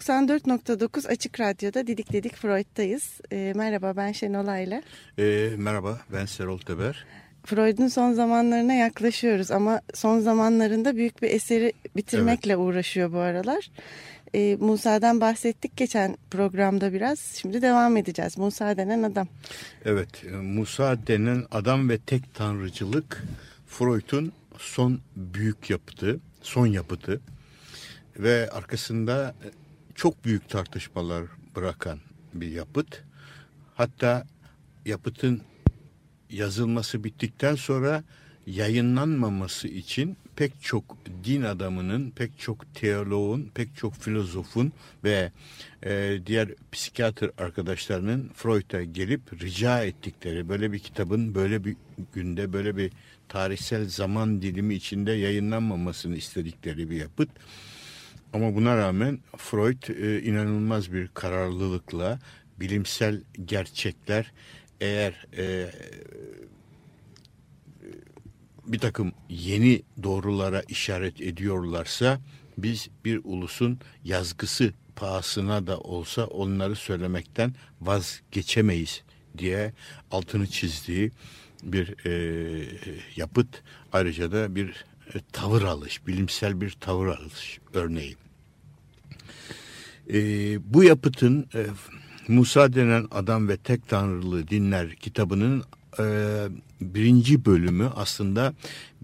94.9 Açık Radyo'da Didik Didik Freud'tayız. E, merhaba ben Şenol Ayla. E, merhaba ben Serol Teber. Freud'un son zamanlarına yaklaşıyoruz ama son zamanlarında büyük bir eseri bitirmekle evet. uğraşıyor bu aralar. E, Musa'dan bahsettik geçen programda biraz. Şimdi devam edeceğiz. Musa denen adam. Evet, e, Musa denen adam ve tek tanrıcılık Freud'un son büyük yapıtı, son yapıtı ve arkasında çok büyük tartışmalar bırakan bir yapıt. Hatta yapıtın yazılması bittikten sonra yayınlanmaması için pek çok din adamının, pek çok teoloğun, pek çok filozofun ve e, diğer psikiyatr arkadaşlarının Freud'a gelip rica ettikleri böyle bir kitabın böyle bir günde böyle bir tarihsel zaman dilimi içinde yayınlanmamasını istedikleri bir yapıt. Ama buna rağmen Freud e, inanılmaz bir kararlılıkla bilimsel gerçekler eğer e, bir takım yeni doğrulara işaret ediyorlarsa biz bir ulusun yazgısı pahasına da olsa onları söylemekten vazgeçemeyiz diye altını çizdiği bir e, yapıt. Ayrıca da bir tavır alış, bilimsel bir tavır alış örneği. E, bu yapıtın e, Musa denen adam ve tek tanrılı dinler kitabının e, birinci bölümü aslında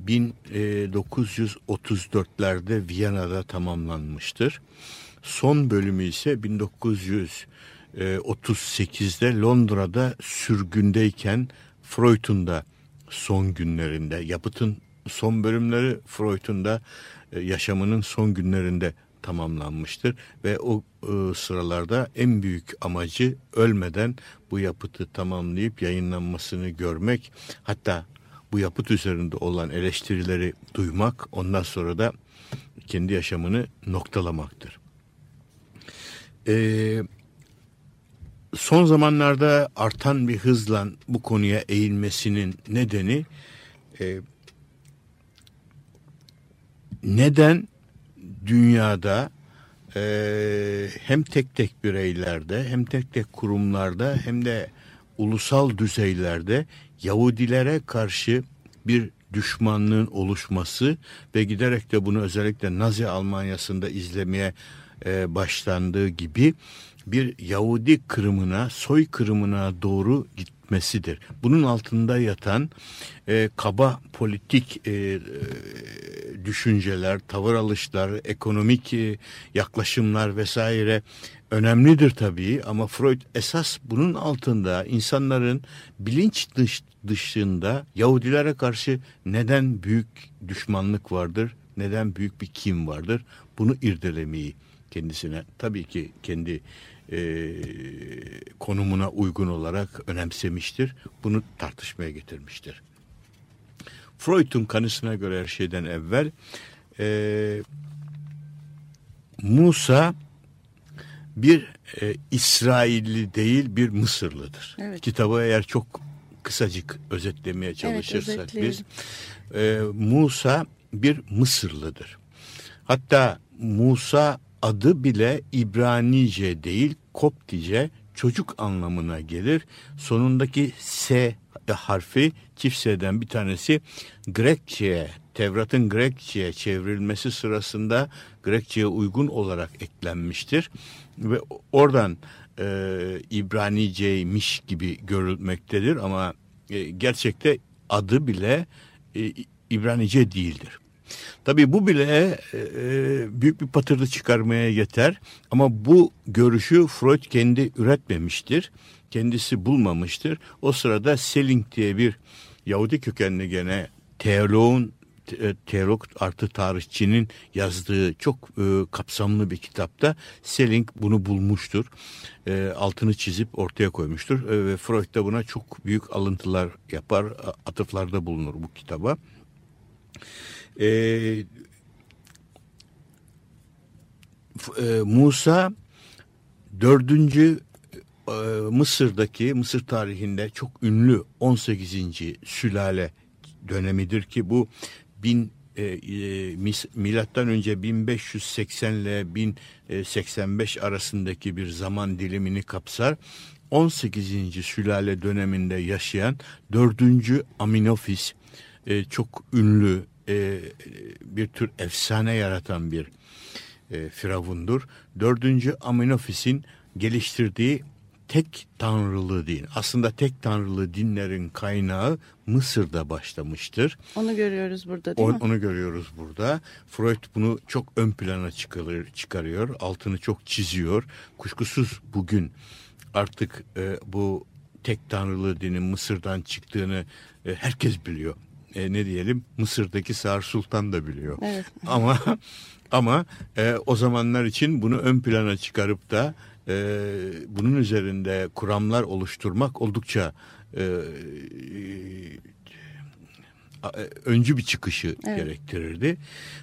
1934'lerde Viyana'da tamamlanmıştır. Son bölümü ise 1938'de Londra'da sürgündeyken Freud'un da son günlerinde yapıtın son bölümleri Freud'un da e, yaşamının son günlerinde tamamlanmıştır ve o e, sıralarda en büyük amacı ölmeden bu yapıtı tamamlayıp yayınlanmasını görmek hatta bu yapıt üzerinde olan eleştirileri duymak ondan sonra da kendi yaşamını noktalamaktır. Ee, son zamanlarda artan bir hızla bu konuya eğilmesinin nedeni e, neden dünyada e, hem tek tek bireylerde hem tek tek kurumlarda hem de ulusal düzeylerde Yahudilere karşı bir düşmanlığın oluşması ve giderek de bunu özellikle Nazi Almanyası'nda izlemeye e, başlandığı gibi bir Yahudi kırımına, soy kırımına doğru gitmesidir. Bunun altında yatan e, kaba politik e, e, düşünceler, tavır alışlar, ekonomik e, yaklaşımlar vesaire önemlidir tabii ama Freud esas bunun altında insanların bilinç dış, dışında Yahudilere karşı neden büyük düşmanlık vardır, neden büyük bir kim vardır bunu irdelemeyi kendisine tabii ki kendi e, konumuna uygun olarak önemsemiştir. Bunu tartışmaya getirmiştir. Freud'un kanısına göre her şeyden evvel e, Musa bir e, İsrailli değil bir Mısırlıdır. Evet. Kitabı eğer çok kısacık özetlemeye çalışırsak evet, biz e, Musa bir Mısırlıdır. Hatta Musa adı bile İbranice değil Koptice çocuk anlamına gelir. Sonundaki S harfi çift S'den bir tanesi Grekçe'ye, Tevrat'ın Grekçe'ye çevrilmesi sırasında Grekçe'ye uygun olarak eklenmiştir. Ve oradan e, İbranice'ymiş gibi görülmektedir ama e, gerçekte adı bile e, İbranice değildir. Tabii bu bile e, e, büyük bir patırdı çıkarmaya yeter ama bu görüşü Freud kendi üretmemiştir. Kendisi bulmamıştır. O sırada Selling diye bir Yahudi kökenli gene teoloğun e, teolog artı tarihçinin yazdığı çok e, kapsamlı bir kitapta Selling bunu bulmuştur. E, altını çizip ortaya koymuştur e, ve Freud da buna çok büyük alıntılar yapar, atıflarda bulunur bu kitaba. E, e, Musa dördüncü e, Mısır'daki Mısır tarihinde çok ünlü 18. sülale dönemidir ki bu bin e, e, milattan önce 1580 ile 1085 arasındaki bir zaman dilimini kapsar. 18. sülale döneminde yaşayan 4. Aminofis e, çok ünlü e, bir tür efsane yaratan bir e, firavundur. 4. Aminofis'in geliştirdiği tek tanrılı din. Aslında tek tanrılı dinlerin kaynağı Mısır'da başlamıştır. Onu görüyoruz burada değil o, mi? Onu görüyoruz burada. Freud bunu çok ön plana çıkarıyor, çıkarıyor. Altını çok çiziyor. Kuşkusuz bugün artık e, bu tek tanrılı dinin Mısır'dan çıktığını e, herkes biliyor. E, ne diyelim Mısır'daki Sağır Sultan da biliyor. Evet. Ama ama e, o zamanlar için bunu ön plana çıkarıp da e, bunun üzerinde kuramlar oluşturmak oldukça e, e, öncü bir çıkışı evet. gerektirirdi.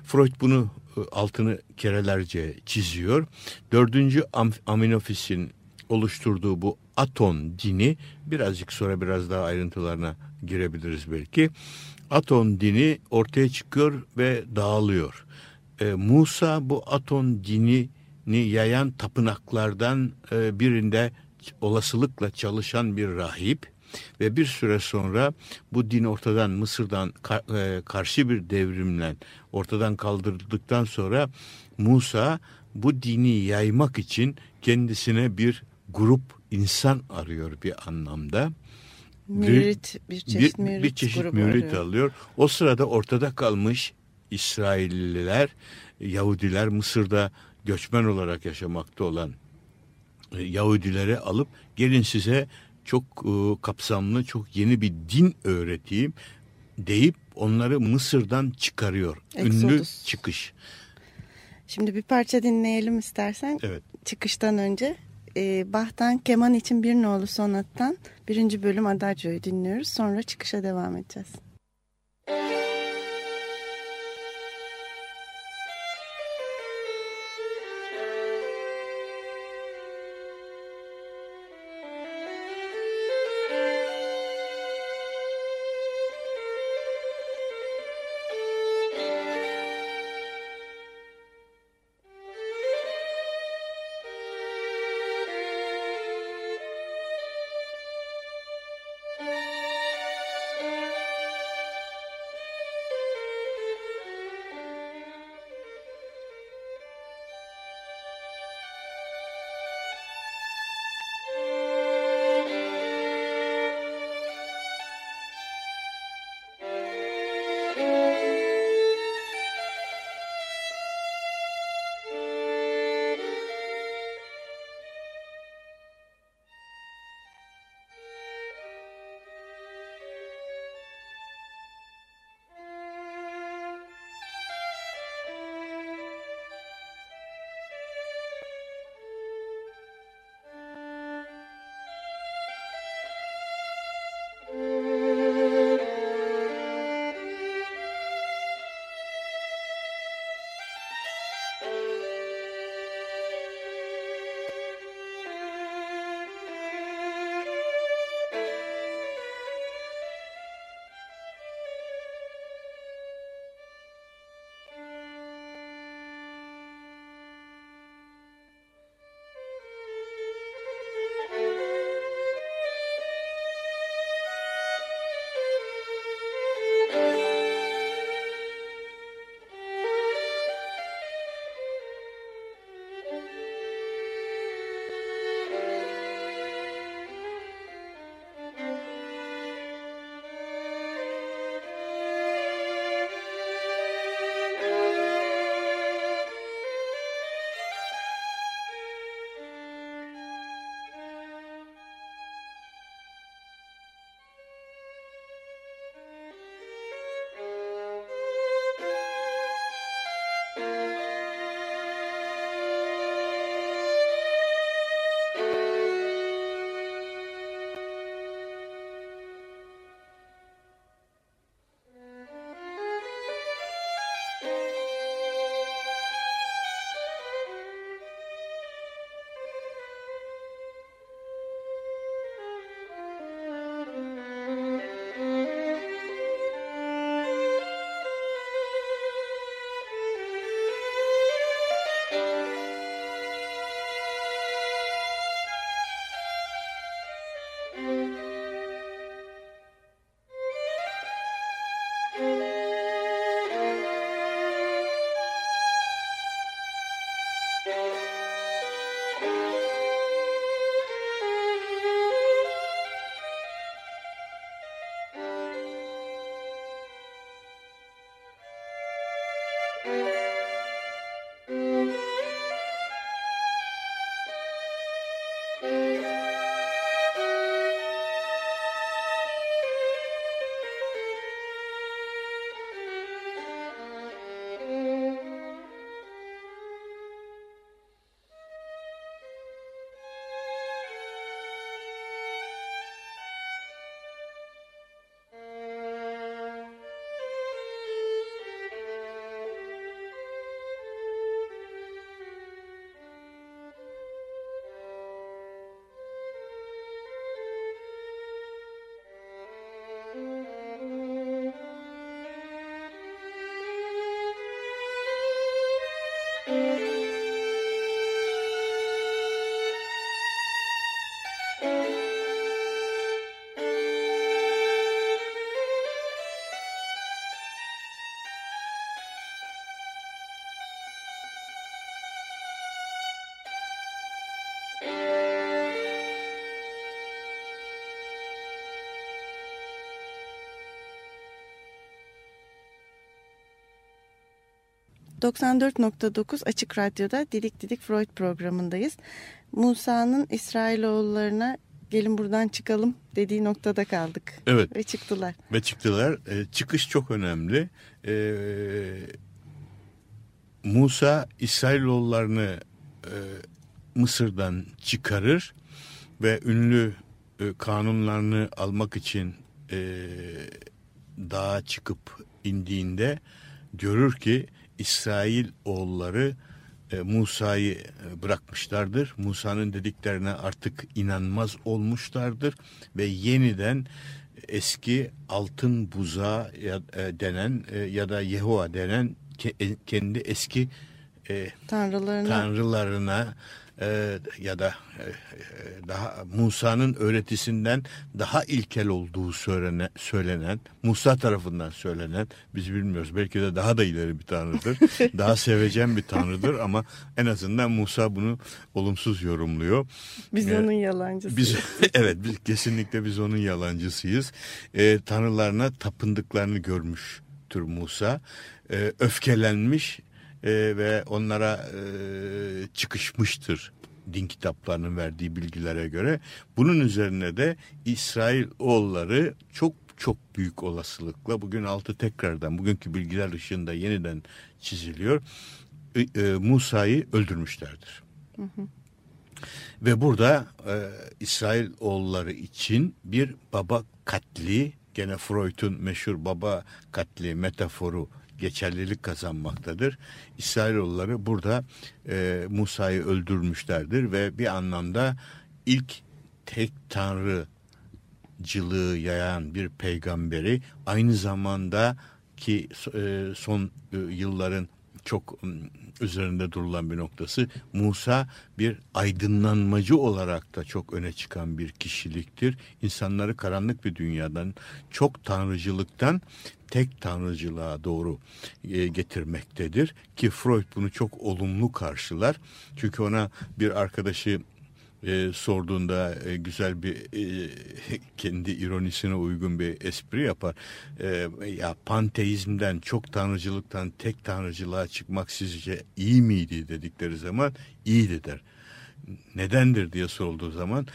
Freud bunu e, altını kerelerce çiziyor. Dördüncü Aminophis'in oluşturduğu bu Aton dini birazcık sonra biraz daha ayrıntılarına girebiliriz belki. Aton dini ortaya çıkıyor ve dağılıyor. E, Musa bu Aton dini ni yayan tapınaklardan e, birinde olasılıkla çalışan bir rahip ve bir süre sonra bu din ortadan Mısır'dan e, karşı bir devrimle ortadan kaldırıldıktan sonra Musa bu dini yaymak için kendisine bir grup insan arıyor bir anlamda. Mürit, bir çeşit bir, mürit, bir çeşit mürit alıyor. alıyor. O sırada ortada kalmış İsrailliler, Yahudiler Mısır'da göçmen olarak yaşamakta olan e, Yahudileri alıp gelin size çok e, kapsamlı, çok yeni bir din öğreteyim deyip onları Mısır'dan çıkarıyor. Exodus. Ünlü çıkış. Şimdi bir parça dinleyelim istersen. Evet. Çıkıştan önce e, Bach'tan Keman için Bir Nolu Sonat'tan birinci bölüm Adagio'yu dinliyoruz. Sonra çıkışa devam edeceğiz. Música 94.9 Açık Radyo'da Didik Didik Freud programındayız. Musa'nın İsrailoğullarına gelin buradan çıkalım dediği noktada kaldık. Evet. Ve çıktılar. Ve çıktılar. E, çıkış çok önemli. E, Musa İsrailoğullarını e, Mısır'dan çıkarır ve ünlü e, kanunlarını almak için e, dağa çıkıp indiğinde görür ki İsrail oğulları e, Musa'yı e, bırakmışlardır. Musa'nın dediklerine artık inanmaz olmuşlardır ve yeniden eski altın buza e, denen ya da Yehova denen ke, kendi eski e, Tanrılarına tanrılarına e, ya da e, e, daha Musa'nın öğretisinden daha ilkel olduğu söylenen, söylenen Musa tarafından söylenen biz bilmiyoruz belki de daha da ileri bir tanrıdır daha sevecen bir tanrıdır ama en azından Musa bunu olumsuz yorumluyor. biz e, onun yalancısı. Biz evet biz kesinlikle biz onun yalancısıyız. E, tanrılarına tapındıklarını görmüştür Musa. E, öfkelenmiş e, ve onlara e, çıkışmıştır din kitaplarının verdiği bilgilere göre. Bunun üzerine de İsrail oğulları çok çok büyük olasılıkla bugün altı tekrardan bugünkü bilgiler ışığında yeniden çiziliyor. E, e, Musa'yı öldürmüşlerdir. Ve burada e, İsrail oğulları için bir baba katli gene Freud'un meşhur baba katli metaforu geçerlilik kazanmaktadır. İsrailoğulları burada e, Musa'yı öldürmüşlerdir ve bir anlamda ilk tek tanrıcılığı yayan bir peygamberi aynı zamanda ki e, son e, yılların çok üzerinde durulan bir noktası Musa bir aydınlanmacı olarak da çok öne çıkan bir kişiliktir. İnsanları karanlık bir dünyadan çok tanrıcılıktan tek tanrıcılığa doğru e, getirmektedir ki Freud bunu çok olumlu karşılar. Çünkü ona bir arkadaşı e, sorduğunda e, güzel bir e, kendi ironisine uygun bir espri yapar. E, ya panteizmden, çok tanrıcılıktan tek tanrıcılığa çıkmak sizce iyi miydi dedikleri zaman iyiydi der. Nedendir diye sorulduğu zaman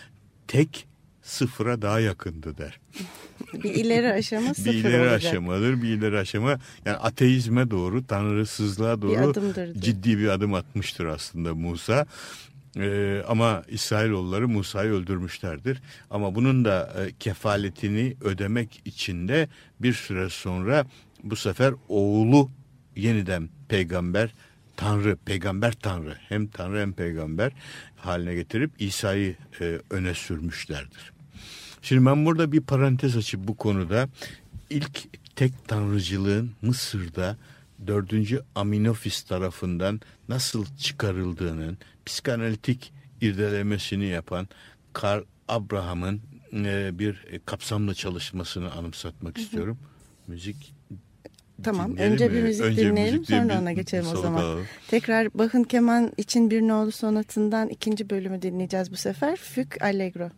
tek sıfıra daha yakındı der. Bir ileri aşama sıfır bir ileri olacak. aşamadır, bir ileri aşama. Yani ateizme doğru, tanrısızlığa doğru adımdır diyor. ciddi bir adım atmıştır aslında Musa. Ee, ama İsrailoğulları Musa'yı öldürmüşlerdir. Ama bunun da e, kefaletini ödemek için de bir süre sonra bu sefer oğlu yeniden peygamber, tanrı, peygamber tanrı hem tanrı hem peygamber haline getirip İsa'yı e, öne sürmüşlerdir. Şimdi ben burada bir parantez açıp bu konuda ilk tek tanrıcılığın Mısır'da 4. Aminofis tarafından nasıl çıkarıldığının psikanalitik irdelemesini yapan Karl Abraham'ın e, bir kapsamlı çalışmasını anımsatmak istiyorum. Müzik Tamam dinleyelim önce mi? bir müzik Önce dinleyelim müzik sonra ona geçelim o zaman. alalım. Tekrar Bach'ın keman için bir nolu sonatından ikinci bölümü dinleyeceğiz bu sefer. Füg Allegro.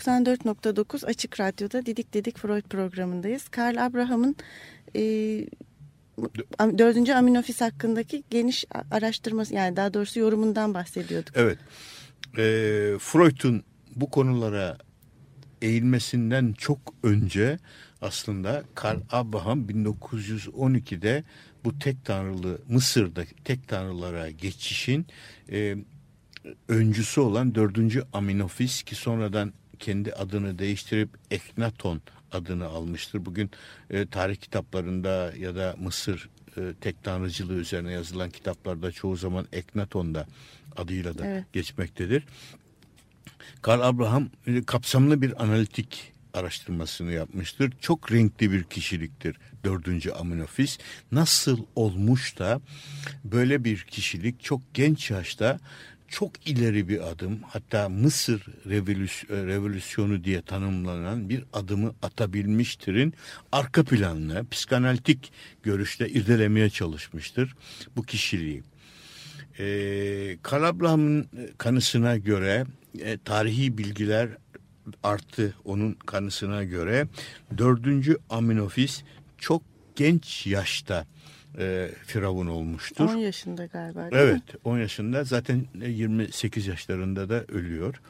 94.9 Açık Radyo'da Didik Dedik Freud programındayız. Karl Abraham'ın e, dördüncü aminofis hakkındaki geniş araştırması yani daha doğrusu yorumundan bahsediyorduk. Evet. E, Freud'un bu konulara eğilmesinden çok önce aslında Karl Abraham 1912'de bu tek tanrılı Mısır'da tek tanrılara geçişin e, öncüsü olan dördüncü Aminofis ki sonradan kendi adını değiştirip Eknaton adını almıştır. Bugün e, tarih kitaplarında ya da Mısır e, tek tanrıcılığı üzerine yazılan kitaplarda çoğu zaman Eknaton'da adıyla da evet. geçmektedir. Karl Abraham e, kapsamlı bir analitik araştırmasını yapmıştır. Çok renkli bir kişiliktir dördüncü Aminofis. Nasıl olmuş da böyle bir kişilik çok genç yaşta çok ileri bir adım hatta Mısır revolüsyonu diye tanımlanan bir adımı atabilmiştirin arka planını psikanalitik görüşte irdelemeye çalışmıştır bu kişiliği. Ee, Karabrahm'ın kanısına göre e, tarihi bilgiler arttı onun kanısına göre. Dördüncü Aminofis çok genç yaşta e, Firavun olmuştur. 10 yaşında galiba Evet mi? 10 yaşında zaten 28 yaşlarında da ölüyor.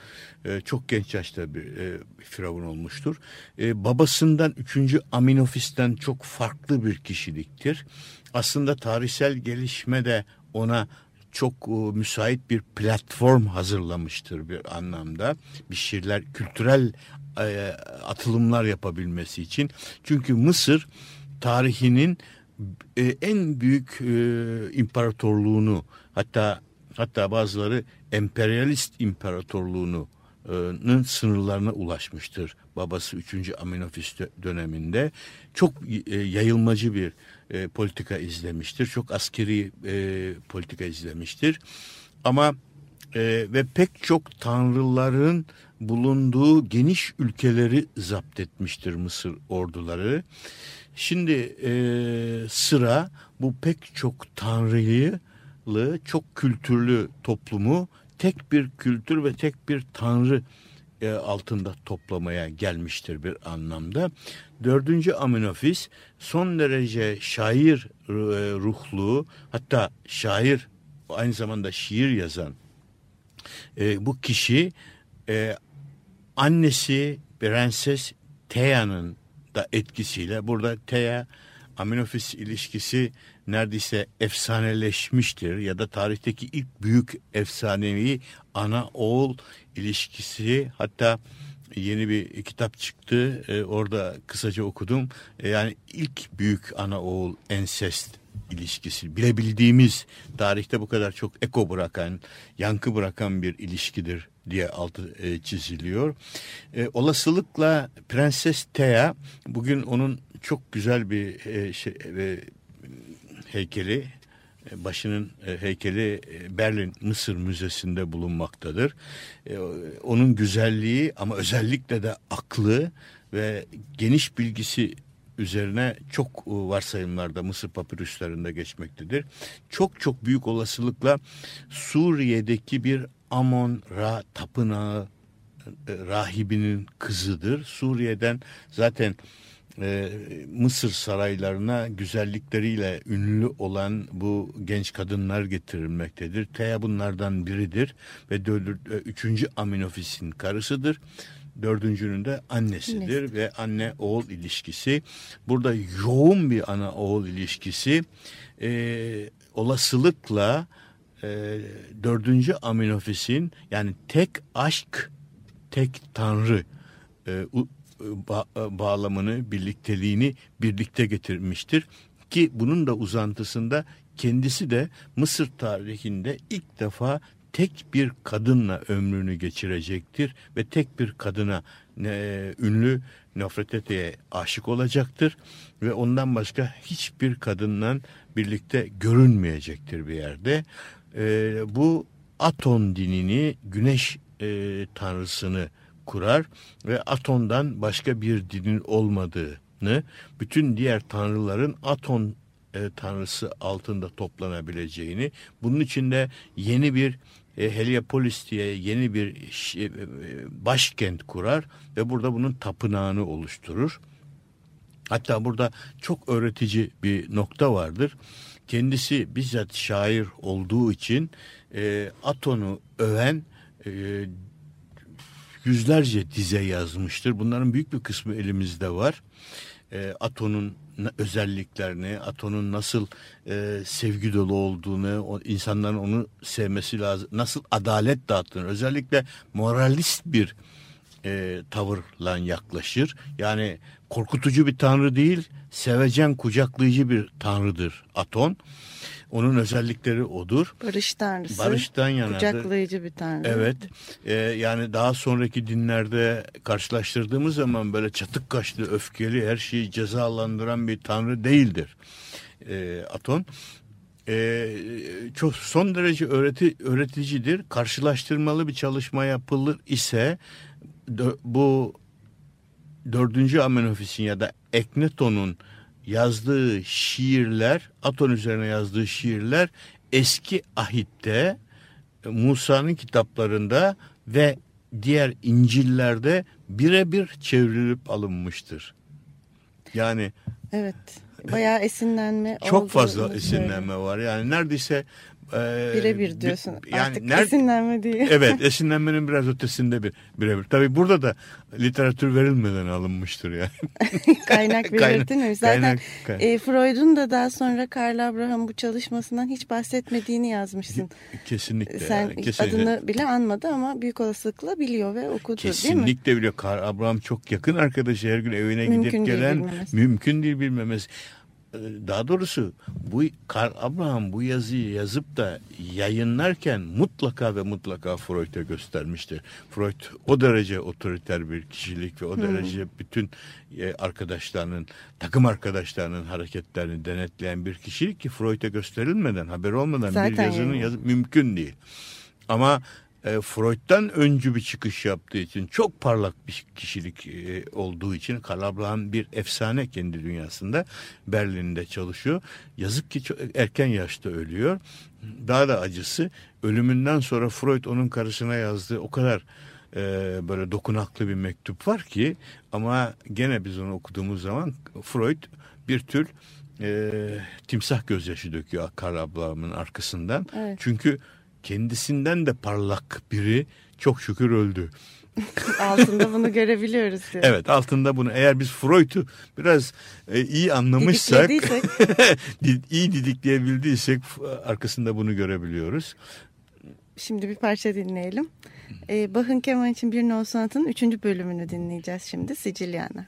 E, çok genç yaşta bir e, Firavun olmuştur. E, babasından 3. Aminofis'ten çok farklı bir kişiliktir. Aslında tarihsel gelişme de ona çok e, müsait bir platform hazırlamıştır bir anlamda. Bir şeyler kültürel e, atılımlar yapabilmesi için. Çünkü Mısır tarihinin e, en büyük e, imparatorluğunu hatta hatta bazıları emperyalist imparatorluğunu sınırlarına ulaşmıştır. Babası 3. Aminofis döneminde çok e, yayılmacı bir e, politika izlemiştir. Çok askeri e, politika izlemiştir. Ama e, ve pek çok tanrıların bulunduğu geniş ülkeleri zapt etmiştir Mısır orduları. Şimdi e, sıra bu pek çok tanrıyı çok kültürlü toplumu tek bir kültür ve tek bir tanrı e, altında toplamaya gelmiştir bir anlamda. Dördüncü Aminofis son derece şair e, ruhlu hatta şair aynı zamanda şiir yazan e, bu kişi e, annesi Prenses Thea'nın da etkisiyle burada Thea Aminofis ilişkisi neredeyse efsaneleşmiştir ya da tarihteki ilk büyük efsanevi ana oğul ilişkisi. Hatta yeni bir kitap çıktı ee, orada kısaca okudum. Ee, yani ilk büyük ana oğul ensest ilişkisi bilebildiğimiz tarihte bu kadar çok eko bırakan yankı bırakan bir ilişkidir diye altı e, çiziliyor. E, olasılıkla Prenses Thea bugün onun çok güzel bir e, şey, e, heykeli e, başının e, heykeli e, Berlin Mısır Müzesi'nde bulunmaktadır. Onun güzelliği ama özellikle de aklı ve geniş bilgisi üzerine çok varsayımlarda Mısır papirüslerinde geçmektedir. Çok çok büyük olasılıkla Suriye'deki bir Amon Ra tapınağı rahibinin kızıdır. Suriye'den zaten e, Mısır saraylarına güzellikleriyle ünlü olan bu genç kadınlar getirilmektedir. Teya bunlardan biridir ve dördü, e, üçüncü Aminofis'in karısıdır. Dördüncünün de annesidir Annesi. ve anne oğul ilişkisi. Burada yoğun bir ana oğul ilişkisi e, olasılıkla e, dördüncü Aminofis'in yani tek aşk tek tanrı e, ba bağlamını, birlikteliğini birlikte getirmiştir. Ki bunun da uzantısında kendisi de Mısır tarihinde ilk defa tek bir kadınla ömrünü geçirecektir ve tek bir kadına e, ünlü Nofretete'ye aşık olacaktır ve ondan başka hiçbir kadınla birlikte görünmeyecektir bir yerde. E, bu Aton dinini, güneş e, tanrısını kurar ve Aton'dan başka bir dinin olmadığını, bütün diğer tanrıların Aton e, tanrısı altında toplanabileceğini, bunun içinde yeni bir e, Heliopolis diye yeni bir e, e, başkent kurar ve burada bunun tapınağını oluşturur. Hatta burada çok öğretici bir nokta vardır. Kendisi bizzat şair olduğu için e, Aton'u öven e, yüzlerce dize yazmıştır. Bunların büyük bir kısmı elimizde var. E, Aton'un özelliklerini, Aton'un nasıl e, sevgi dolu olduğunu, o, insanların onu sevmesi lazım, nasıl adalet dağıttığını, özellikle moralist bir e, tavırla yaklaşır. Yani korkutucu bir tanrı değil, sevecen, kucaklayıcı bir tanrıdır Aton. Onun özellikleri odur. Barış tanrısı. Barıştan yanadır. Kucaklayıcı bir tanrı. Evet. E, yani daha sonraki dinlerde karşılaştırdığımız zaman böyle çatık kaşlı, öfkeli, her şeyi cezalandıran bir tanrı değildir. E, Aton e, çok son derece öğreti, öğreticidir. Karşılaştırmalı bir çalışma yapılır ise bu dördüncü Amenofis'in ya da Ekneton'un yazdığı şiirler, Aton üzerine yazdığı şiirler eski ahitte Musa'nın kitaplarında ve diğer İncil'lerde birebir çevrilip alınmıştır. Yani Evet. Bayağı esinlenme çok fazla esinlenme var. Yani neredeyse ee, Birebir diyorsun. Yani Artık ner- esinlenme değil. evet esinlenmenin biraz ötesinde bir birebir. Tabii burada da literatür verilmeden alınmıştır yani. kaynak belirtilmemiş. Zaten kaynak, kaynak. E, Freud'un da daha sonra Karl Abraham bu çalışmasından hiç bahsetmediğini yazmışsın. Kesinlikle. Sen yani, kesinlikle. adını bile anmadı ama büyük olasılıkla biliyor ve okudu kesinlikle değil mi? Kesinlikle biliyor. Karl Abraham çok yakın arkadaşı her gün evine mümkün gidip gelen değil mümkün değil bilmemesi. Ee, daha doğrusu bu Karl Abraham bu yazıyı yazıp da yayınlarken mutlaka ve mutlaka Freud'a göstermiştir. Freud o derece otoriter bir kişilik ve o hmm. derece bütün e, arkadaşlarının, takım arkadaşlarının hareketlerini denetleyen bir kişilik ki Freud'a gösterilmeden, haber olmadan Zaten bir yazının yani. yazı mümkün değil. Ama e, Freud'dan öncü bir çıkış yaptığı için çok parlak bir kişilik e, olduğu için Karl bir efsane kendi dünyasında Berlin'de çalışıyor. Yazık ki çok erken yaşta ölüyor. Daha da acısı ölümünden sonra Freud onun karısına yazdığı o kadar e, böyle dokunaklı bir mektup var ki ama gene biz onu okuduğumuz zaman Freud bir tür e, timsah gözyaşı döküyor Karl Abraham'ın arkasından. Evet. Çünkü kendisinden de parlak biri çok şükür öldü. altında bunu görebiliyoruz. Diyor. Evet altında bunu eğer biz Freud'u biraz e, iyi anlamışsak iyi didikleyebildiysek arkasında bunu görebiliyoruz. Şimdi bir parça dinleyelim. Ee, Bach'ın keman için bir no sanatının üçüncü bölümünü dinleyeceğiz şimdi Sicilyana.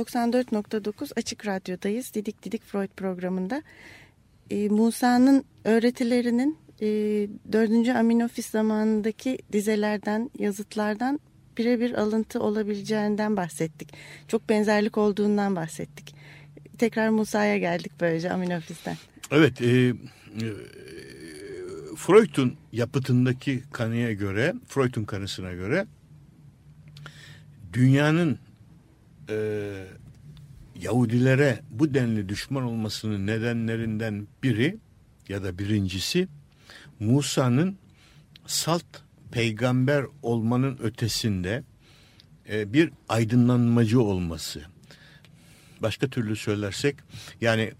94.9 Açık Radyo'dayız. Didik Didik Freud programında. Ee, Musa'nın öğretilerinin e, 4. Aminofis zamanındaki dizelerden, yazıtlardan birebir alıntı olabileceğinden bahsettik. Çok benzerlik olduğundan bahsettik. Tekrar Musa'ya geldik böylece Aminofis'ten. Evet, e, e, Freud'un yapıtındaki kanıya göre, Freud'un kanısına göre dünyanın e, Yahudilere bu denli düşman olmasının nedenlerinden biri ya da birincisi Musa'nın salt peygamber olmanın ötesinde e, bir aydınlanmacı olması. Başka türlü söylersek yani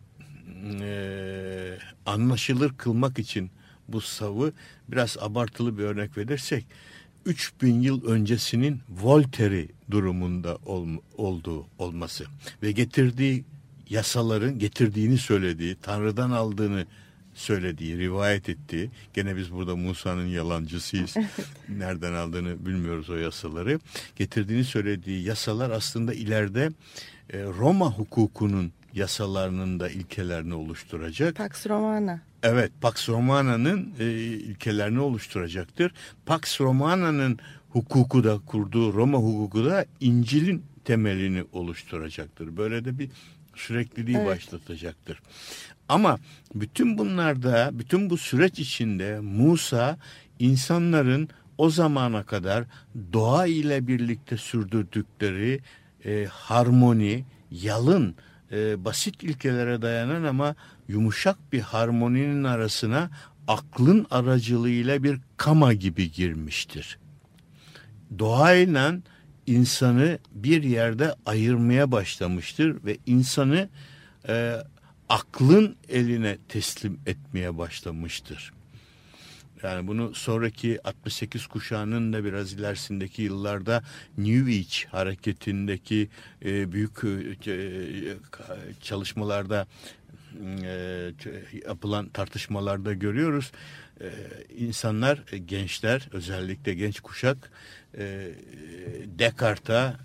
e, anlaşılır kılmak için bu savı biraz abartılı bir örnek verirsek 3000 yıl öncesinin Voltaire'i durumunda ol, olduğu olması ve getirdiği yasaların getirdiğini söylediği, Tanrı'dan aldığını söylediği, rivayet ettiği, gene biz burada Musa'nın yalancısıyız, nereden aldığını bilmiyoruz o yasaları, getirdiğini söylediği yasalar aslında ileride e, Roma hukukunun yasalarının da ilkelerini oluşturacak. Pax Romana. Evet, Pax Romana'nın e, ilkelerini oluşturacaktır. Pax Romana'nın hukuku da kurduğu Roma hukuku da İncil'in temelini oluşturacaktır. Böyle de bir sürekliliği evet. başlatacaktır. Ama bütün bunlarda, bütün bu süreç içinde Musa insanların o zamana kadar doğa ile birlikte sürdürdükleri e, harmoni, yalın, e, basit ilkelere dayanan ama yumuşak bir harmoninin arasına aklın aracılığıyla bir kama gibi girmiştir. Doğayla insanı bir yerde ayırmaya başlamıştır ve insanı e, aklın eline teslim etmeye başlamıştır. Yani bunu sonraki 68 kuşağının da biraz ilerisindeki yıllarda New Age hareketindeki e, büyük e, çalışmalarda e, yapılan tartışmalarda görüyoruz. E, insanlar, e, gençler özellikle genç kuşak e, Descartes'a,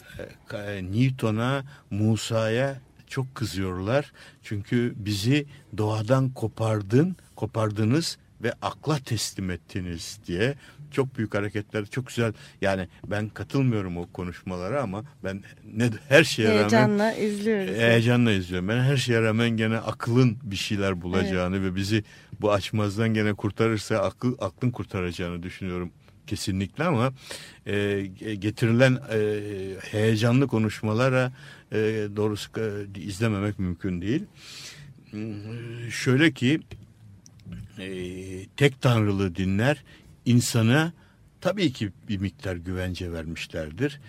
e, Newton'a, Musa'ya çok kızıyorlar. Çünkü bizi doğadan kopardın, kopardınız ve akla teslim ettiniz diye çok büyük hareketler çok güzel yani ben katılmıyorum o konuşmalara ama ben ne her şeye heyecanla rağmen izliyoruz. Heyecanla izliyorum. Ben her şeye rağmen gene akılın bir şeyler bulacağını evet. ve bizi bu açmazdan gene kurtarırsa akıl aklın kurtaracağını düşünüyorum kesinlikle ama e, getirilen e, heyecanlı konuşmalara e, doğrusu e, izlememek mümkün değil. Şöyle ki e, tek tanrılı dinler insana tabii ki bir miktar güvence vermişlerdir.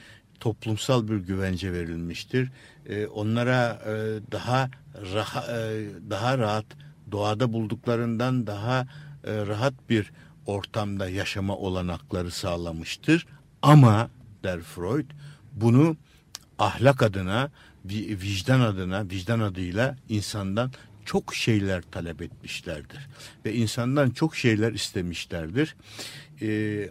Toplumsal bir güvence verilmiştir. E, onlara e, daha rahat, e, daha rahat doğada bulduklarından daha e, rahat bir ortamda yaşama olanakları sağlamıştır. Ama der Freud bunu ahlak adına, vicdan adına, vicdan adıyla insandan çok şeyler talep etmişlerdir. Ve insandan çok şeyler istemişlerdir. Ee,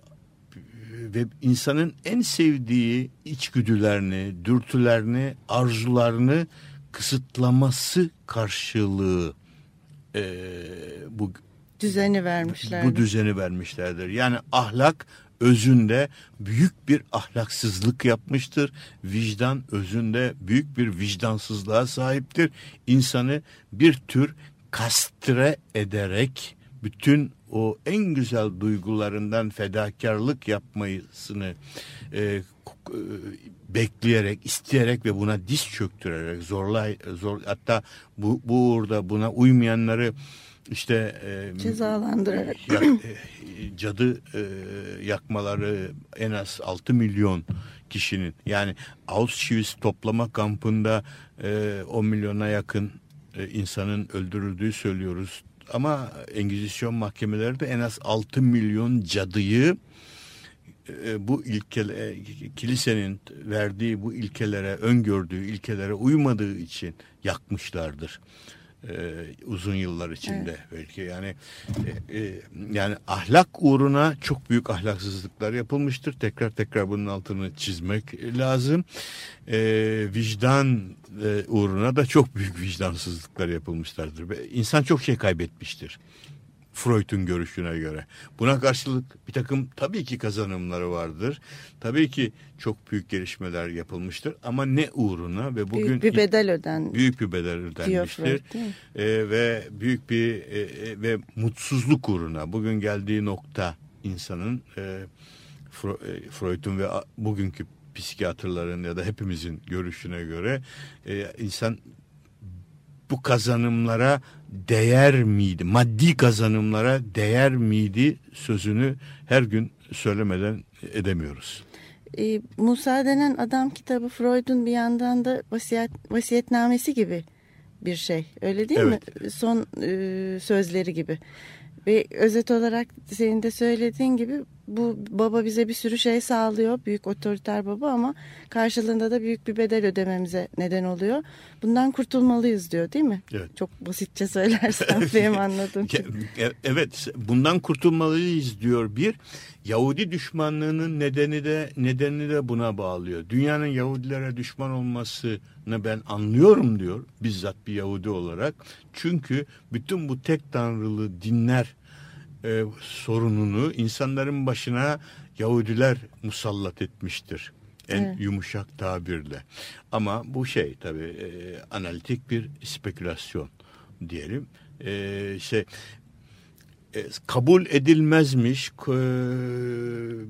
ve insanın en sevdiği içgüdülerini, dürtülerini, arzularını kısıtlaması karşılığı e, bu düzeni vermişler. Bu düzeni vermişlerdir. Yani ahlak özünde büyük bir ahlaksızlık yapmıştır. Vicdan özünde büyük bir vicdansızlığa sahiptir. İnsanı bir tür kastre ederek bütün o en güzel duygularından fedakarlık yapmasını e, e, bekleyerek, isteyerek ve buna diz çöktürerek zorlay zor hatta bu bu uğurda buna uymayanları işte e, cezalandırarak yak, e, cadı e, yakmaları en az 6 milyon kişinin yani Auschwitz toplama kampında e, 10 milyona yakın e, insanın öldürüldüğü söylüyoruz. Ama Engizisyon mahkemeleri de en az 6 milyon cadıyı e, bu ilkele, e, kilisenin verdiği bu ilkelere, öngördüğü ilkelere uymadığı için yakmışlardır e, uzun yıllar içinde evet. belki yani e, e, yani ahlak uğruna çok büyük ahlaksızlıklar yapılmıştır. Tekrar tekrar bunun altını çizmek lazım. E, vicdan e, uğruna da çok büyük vicdansızlıklar yapılmışlardır. İnsan çok şey kaybetmiştir. Freud'un görüşüne göre. Buna karşılık bir takım tabii ki kazanımları vardır. Tabii ki çok büyük gelişmeler yapılmıştır ama ne uğruna ve bugün büyük bir bedel öden büyük bir bedel ödenmiştir ee, ve büyük bir e, e, ve mutsuzluk uğruna bugün geldiği nokta insanın e, e Freud'un ve bugünkü psikiyatrların ya da hepimizin görüşüne göre e, insan bu kazanımlara değer miydi? Maddi kazanımlara değer miydi sözünü her gün söylemeden edemiyoruz. E, Musa denen adam kitabı Freud'un bir yandan da vasiyet, vasiyetnamesi gibi bir şey. Öyle değil evet. mi? Son e, sözleri gibi. Ve özet olarak senin de söylediğin gibi bu baba bize bir sürü şey sağlıyor. Büyük otoriter baba ama karşılığında da büyük bir bedel ödememize neden oluyor. Bundan kurtulmalıyız diyor değil mi? Evet. Çok basitçe söylersem benim anladığım. E, evet bundan kurtulmalıyız diyor bir. Yahudi düşmanlığının nedeni de nedeni de buna bağlıyor. Dünyanın Yahudilere düşman olmasını ben anlıyorum diyor bizzat bir Yahudi olarak. Çünkü bütün bu tek tanrılı dinler e, sorununu insanların başına Yahudiler musallat etmiştir. En evet. yumuşak tabirle. Ama bu şey tabii e, analitik bir spekülasyon diyelim. E, şey e, kabul edilmezmiş, e,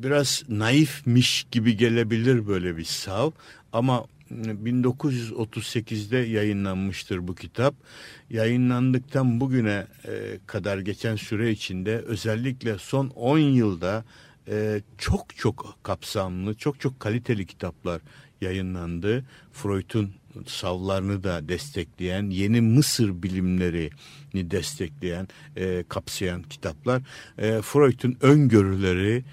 biraz naifmiş gibi gelebilir böyle bir sav ama 1938'de yayınlanmıştır bu kitap. Yayınlandıktan bugüne e, kadar geçen süre içinde özellikle son 10 yılda e, çok çok kapsamlı, çok çok kaliteli kitaplar yayınlandı. Freud'un savlarını da destekleyen, yeni Mısır bilimlerini destekleyen, e, kapsayan kitaplar. Freud'un öngörüleri,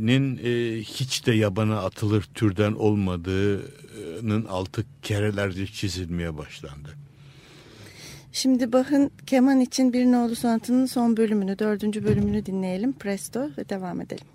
nin e, hiç de yabana atılır türden olmadığının altı kerelerce çizilmeye başlandı. Şimdi Bach'ın keman için bir nolu sonatının son bölümünü, dördüncü bölümünü dinleyelim. Presto ve devam edelim.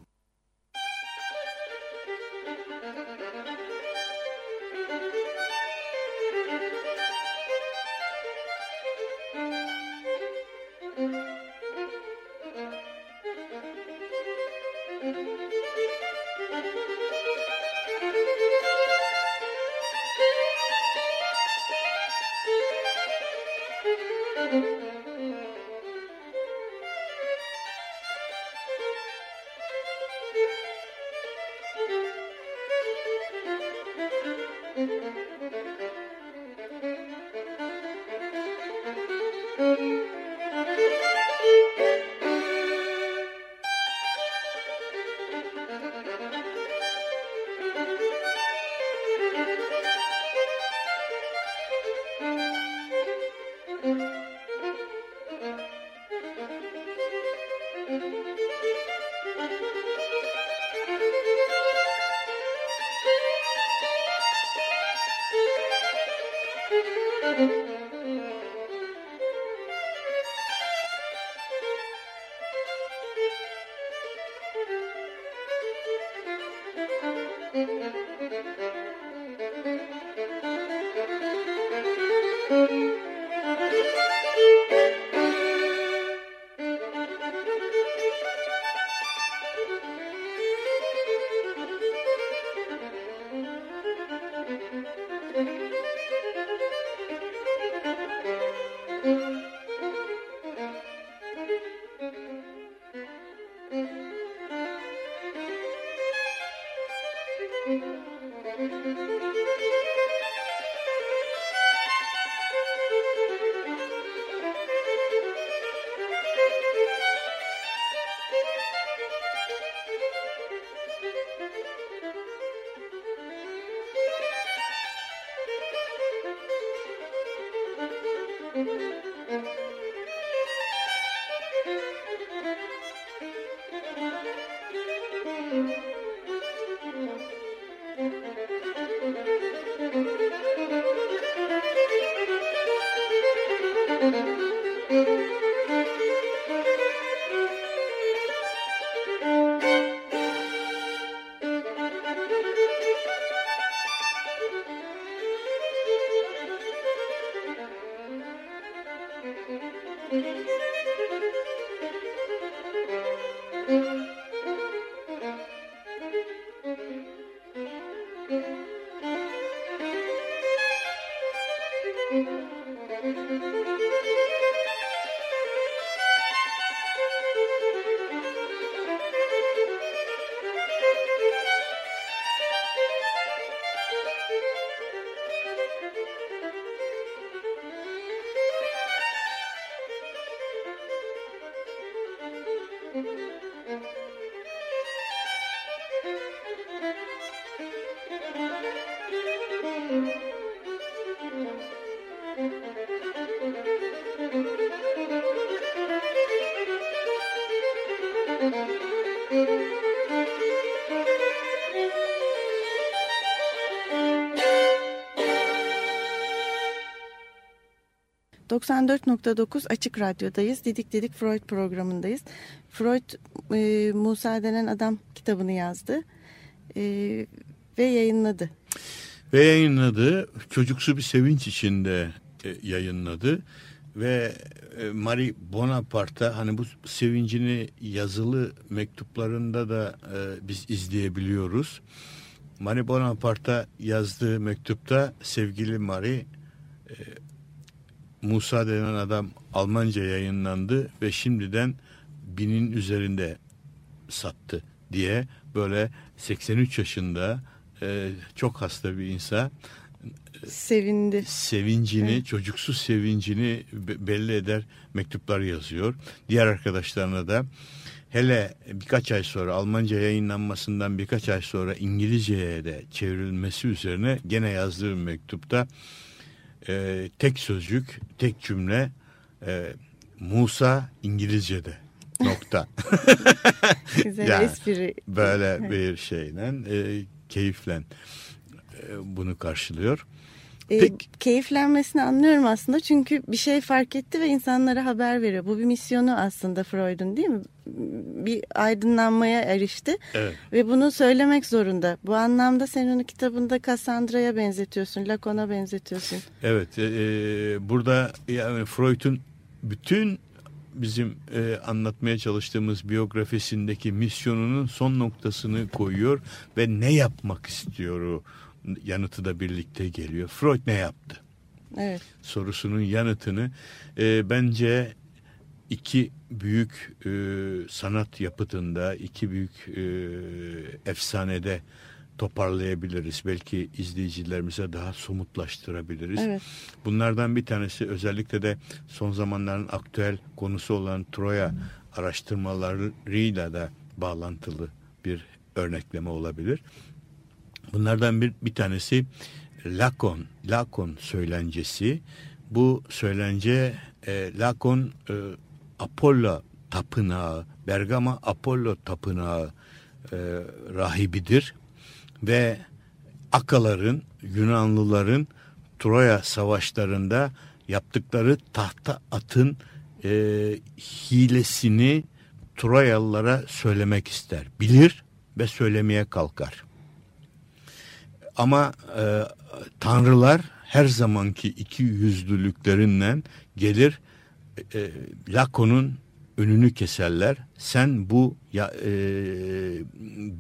94.9 Açık Radyo'dayız. Didik Didik Freud programındayız. Freud e, Musa denen adam kitabını yazdı e, ve yayınladı. Ve yayınladı. Çocuksu bir sevinç içinde e, yayınladı. Ve e, Marie Bonaparte'a hani bu sevincini yazılı mektuplarında da e, biz izleyebiliyoruz. Marie Bonaparte'a yazdığı mektupta sevgili Marie e, Musa denen adam Almanca yayınlandı ve şimdiden binin üzerinde sattı diye böyle 83 yaşında e, çok hasta bir insan sevindi. Sevincini, evet. çocuksu sevincini belli eder mektuplar yazıyor. Diğer arkadaşlarına da hele birkaç ay sonra Almanca yayınlanmasından birkaç ay sonra İngilizceye de çevrilmesi üzerine gene yazdığı mektupta e, tek sözcük, tek cümle e, Musa İngilizce'de nokta. Güzel yani, espri. Böyle bir şeyle e, keyiflen e, bunu karşılıyor. E, Peki. keyiflenmesini anlıyorum aslında çünkü bir şey fark etti ve insanlara haber veriyor. Bu bir misyonu aslında Freud'un değil mi? Bir aydınlanmaya erişti evet. ve bunu söylemek zorunda. Bu anlamda sen onu kitabında Cassandra'ya benzetiyorsun, Lacan'a benzetiyorsun. Evet, e, e, burada yani Freud'un bütün bizim e, anlatmaya çalıştığımız biyografisindeki misyonunun son noktasını koyuyor ve ne yapmak istiyor yanıtı da birlikte geliyor. Freud ne yaptı? Evet. Sorusunun yanıtını e, bence iki büyük e, sanat yapıtında, iki büyük e, efsanede toparlayabiliriz. Belki izleyicilerimize daha somutlaştırabiliriz. Evet. Bunlardan bir tanesi özellikle de son zamanların aktüel konusu olan Troya araştırmalarıyla da bağlantılı bir örnekleme olabilir. Bunlardan bir, bir tanesi Lakon, Lakon söylencesi. Bu söylence e, Lakon e, Apollo tapınağı, Bergama Apollo tapınağı e, rahibidir ve Akaların, Yunanlıların Troya savaşlarında yaptıkları tahta atın e, hilesini Troyalılara söylemek ister. Bilir ve söylemeye kalkar. Ama e, tanrılar her zamanki iki yüzlülüklerinden gelir e, Lako'nun önünü keserler. Sen bu ya, e,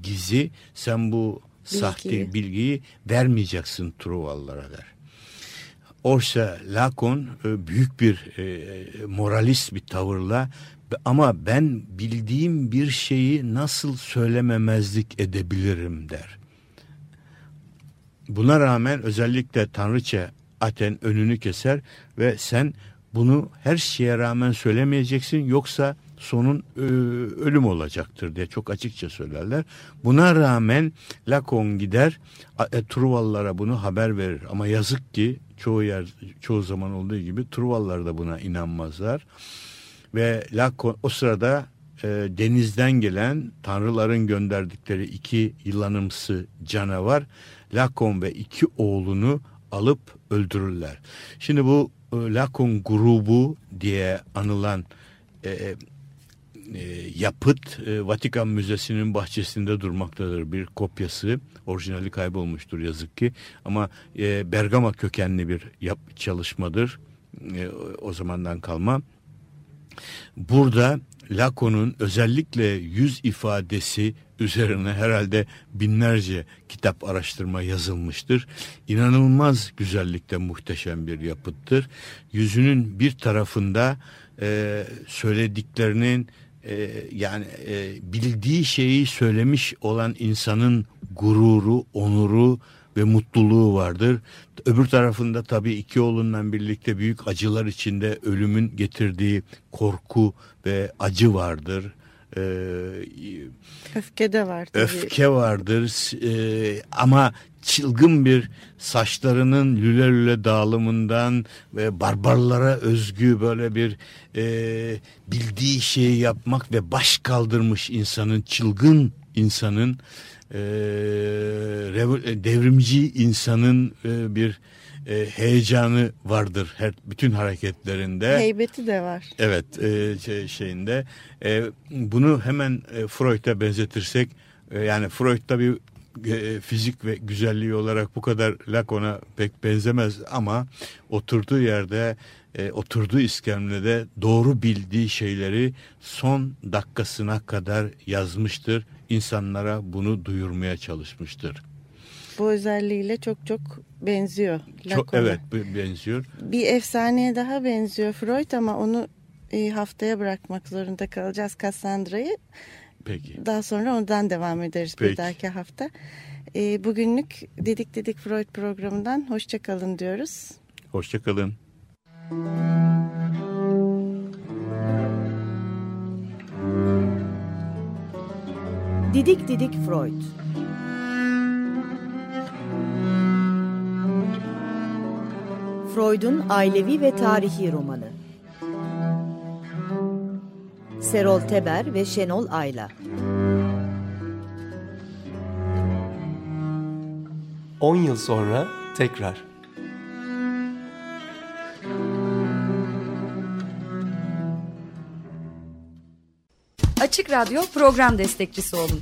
gizi, sen bu Bilgi. sahte bilgiyi vermeyeceksin Truvallara der. Oysa Lakon e, büyük bir e, moralist bir tavırla ama ben bildiğim bir şeyi nasıl söylememezlik edebilirim der. Buna rağmen özellikle Tanrıça Aten önünü keser ve sen bunu her şeye rağmen söylemeyeceksin yoksa sonun e, ölüm olacaktır diye çok açıkça söylerler. Buna rağmen Lacan gider e, Truvallara bunu haber verir ama yazık ki çoğu yer çoğu zaman olduğu gibi Truvallar da buna inanmazlar. Ve Lacan o sırada e, denizden gelen tanrıların gönderdikleri iki yılanımsı canavar Lakon ve iki oğlunu alıp öldürürler. Şimdi bu e, Lakon grubu diye anılan e, e, yapıt e, Vatikan Müzesi'nin bahçesinde durmaktadır. Bir kopyası orijinali kaybolmuştur yazık ki ama e, Bergama kökenli bir yap, çalışmadır e, o zamandan kalma. Burada Lacan'ın özellikle yüz ifadesi üzerine herhalde binlerce kitap araştırma yazılmıştır. İnanılmaz güzellikte muhteşem bir yapıttır. Yüzünün bir tarafında e, söylediklerinin e, yani e, bildiği şeyi söylemiş olan insanın gururu, onuru ve mutluluğu vardır. Öbür tarafında tabii iki oğlundan birlikte büyük acılar içinde ölümün getirdiği korku ve acı vardır. Ee, öfke de var. Tabii. Öfke vardır ee, ama çılgın bir saçlarının lüle lüle dağılımından ve barbarlara özgü böyle bir e, bildiği şeyi yapmak ve baş kaldırmış insanın çılgın insanın e, devrimci insanın e, bir e, heyecanı vardır her bütün hareketlerinde. Heybeti de var. Evet e, şey, şeyinde. E, bunu hemen e, Freud'a benzetirsek e, yani Freud tabii e, fizik ve güzelliği olarak bu kadar Lacan'a pek benzemez ama oturduğu yerde e, oturduğu iskemlede doğru bildiği şeyleri son dakikasına kadar yazmıştır. İnsanlara bunu duyurmaya çalışmıştır. Bu özelliğiyle çok çok benziyor. Çok, evet benziyor. Bir efsaneye daha benziyor Freud ama onu e, haftaya bırakmak zorunda kalacağız Cassandra'yı. Peki. Daha sonra ondan devam ederiz Peki. bir dahaki hafta. E, bugünlük Dedik Dedik Freud programından hoşçakalın diyoruz. Hoşçakalın. Didik Didik Freud Freud'un ailevi ve tarihi romanı. Serol Teber ve Şenol Ayla. 10 yıl sonra tekrar. Açık Radyo program destekçisi olun.